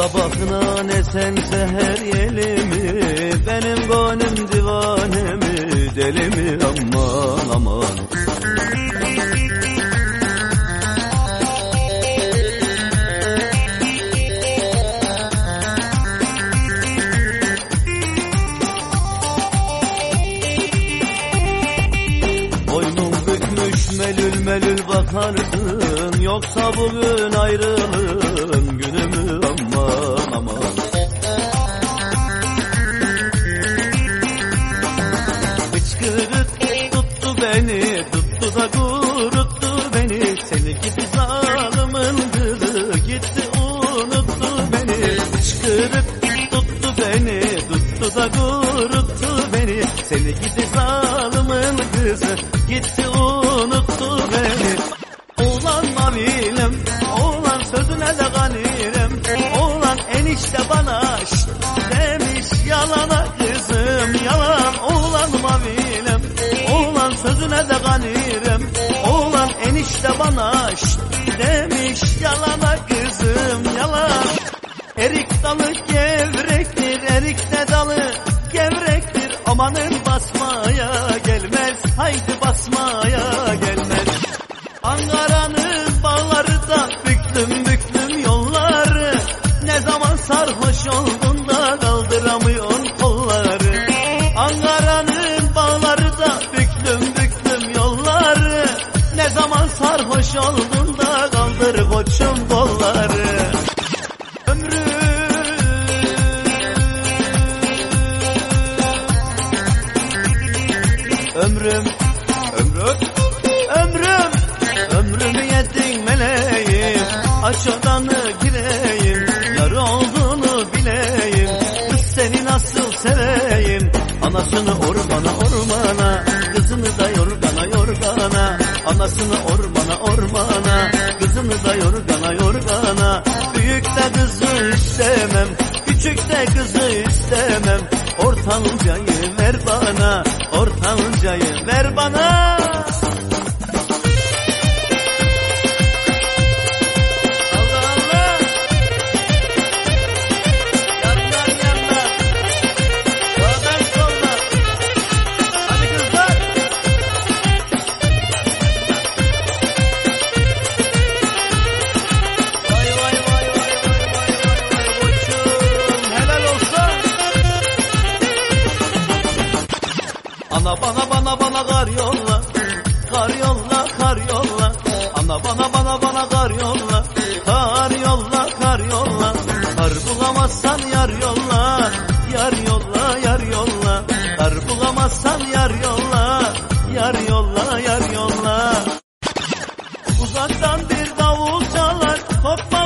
Sabahına ne sen seher yeli mi Benim gönlüm divane mi? Aman aman. Boynum bükmüş melül melül bakarsın Yoksa bugün ayrılığın Seni. Gidi zalimin kızı gitti unuttu beni. Oğlan mavilim, oğlan sözüne de ganirem. Oğlan enişte bana şşt demiş yalana kızım Yalan. Oğlan mavilim, oğlan sözüne de ganirem. Oğlan enişte bana şşt demiş yalana kızım Yalan. Erik dalı gevrektir, erik de dalı gevrektir. Amanın haydi basmaya gelmez. Ankara'nın bağları da büklüm büklüm yolları. Ne zaman sarhoş oldun da kaldıramıyorsun kolları. Ankara'nın bağları da büklüm büklüm yolları. Ne zaman sarhoş oldun da kaldır koçum Ömrüm Ömrüm Ömrüm Ömrümü yedin meleğim. Aç odanı gireyim Yar olduğunu bileyim. Kız seni nasıl seveyim? Anasını ormana ormana. Kızını da yorgana yorgana. Anasını ormana ormana. Kızını da yorgana yorgana. Büyük de kızı istemem Küçük de kızı istemem. Ortancayı ver bana Ortancayı ver bana bana kar yolla Kar yolla kar yolla. Ana bana bana bana kar yolla Kar yolla kar yolla. Kar bulamazsan yar yolla Yar yolla yar yolla. Kar bulamazsan yar yolla Yar yolla yar yolla. Uzaktan bir davul çalar Toprağı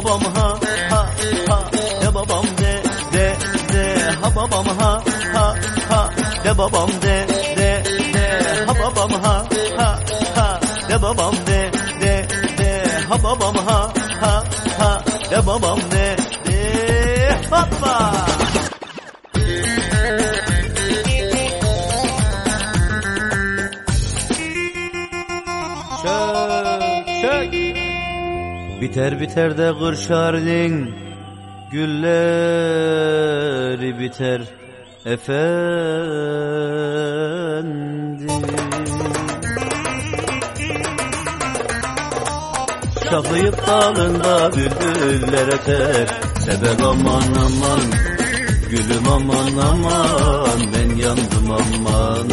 babam ha ha ha. De babam de de de. Ha babam ha ha ha. De babam de de de. Ha babam ha ha ha. De babam de de de. Ha babam ha ha ha. De babam de de. Hoppa! Çök çök Biter biter de kırşardin Gülleri biter efendim. Şakıyıp dalında bülbüller öter Sebep aman aman Gülüm aman aman Ben yandım aman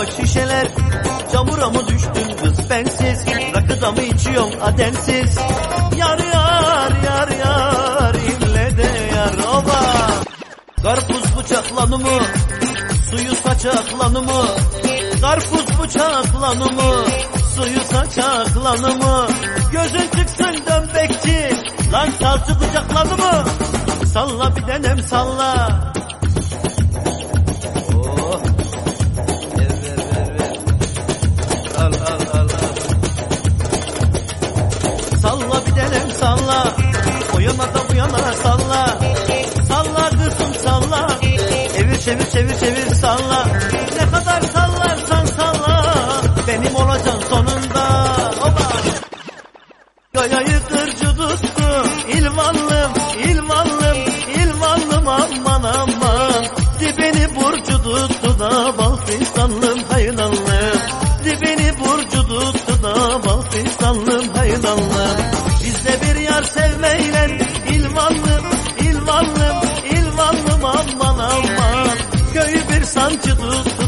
Lingo şişeler Çamura mı düştün kız bensiz? Rakıda mı içiyorsun ademsiz Yar yar yar yar ille de yar oba Karpuz bıçaklanı mı? Suyu saçaklanımı Karpuz bıçaklanımı Suyu saçaklanımı Gözün çıksın dön bekçi Lan salçı kucaklanımı Salla bir denem salla salla. O yana da bu yana salla. Salla kızım salla. Çevir çevir çevir çevir salla. Ne kadar sallarsan salla. Benim olacaksın sonunda. Oba. Yayayı kırcı tuttu İlvanlım ilvanlım ilvanlım. Aman aman. Dibini burcu tuttu da bal fistanlım. Hayranlım Dibini burcu tuttu da bal fistanlım. Hayranlım yar sevmeyle ilvanlım ilvanlım ilvanlım aman aman. Köyü bir sancı tuttu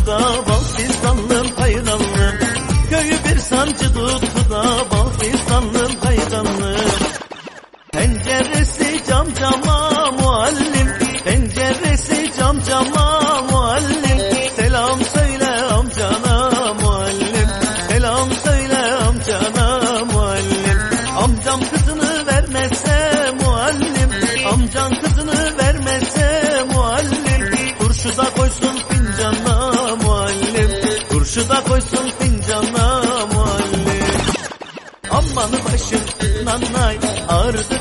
koysun fincana muallim Aman başım nanay ağrıdı